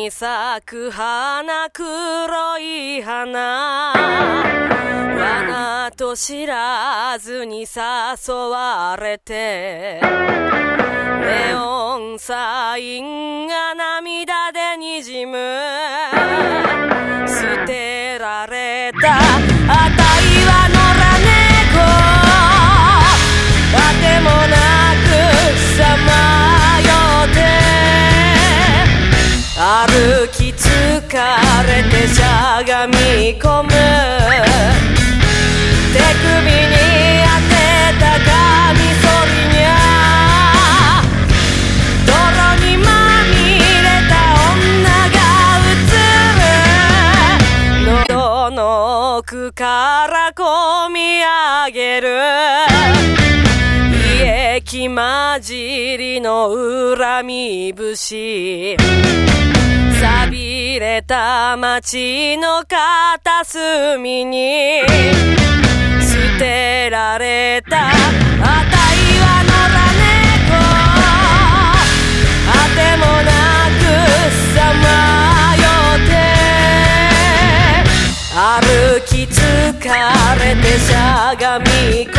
に咲く花黒い花。罠と知らずに誘われてネオンサインが涙でにじむ。れてしゃがみ込む。手首に当てたカミソリにゃ。泥にまみれた女が映る。喉の奥からこみ上げる。胃液混じりの恨み節。錆びれた街の片隅に捨てられたあたいは野良猫。あてもなくさまよって歩き疲れてしゃがみ込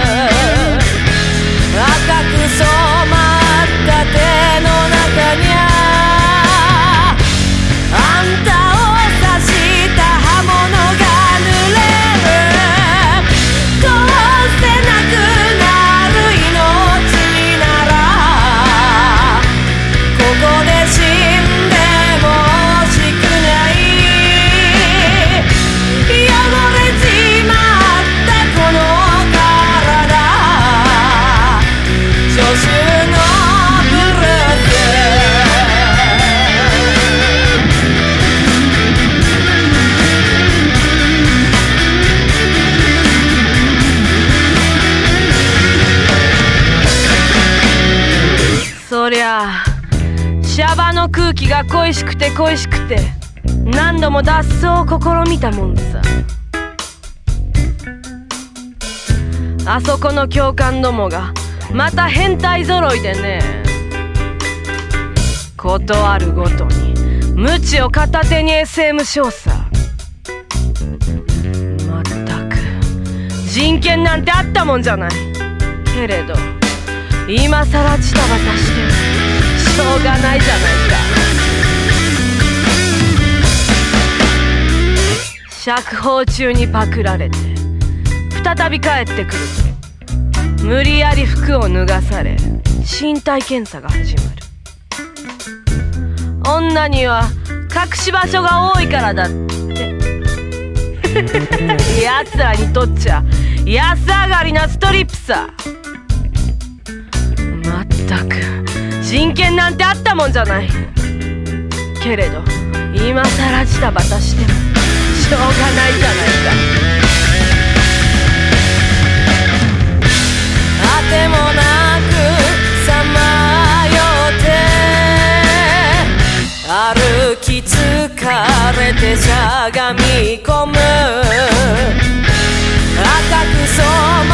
む。そりゃシャバの空気が恋しくて恋しくて何度も脱走を試みたもんさ。あそこの教官どもがまた変態揃いでね。ことあるごとに無知を片手に SM 少佐。まったく人権なんてあったもんじゃない。けれど。今さらジタバタしてしょうがないじゃないか。釈放中にパクられて再び帰ってくると無理やり服を脱がされ身体検査が始まる。女には隠し場所が多いからだって。奴らにとっちゃ安上がりなストリップさ。ったく。人権なんてあったもんじゃない。けれど今さらジタバタしてもしょうがないじゃないか。あてもなくさまよって。歩き疲れてしゃがみ込む。赤く染ま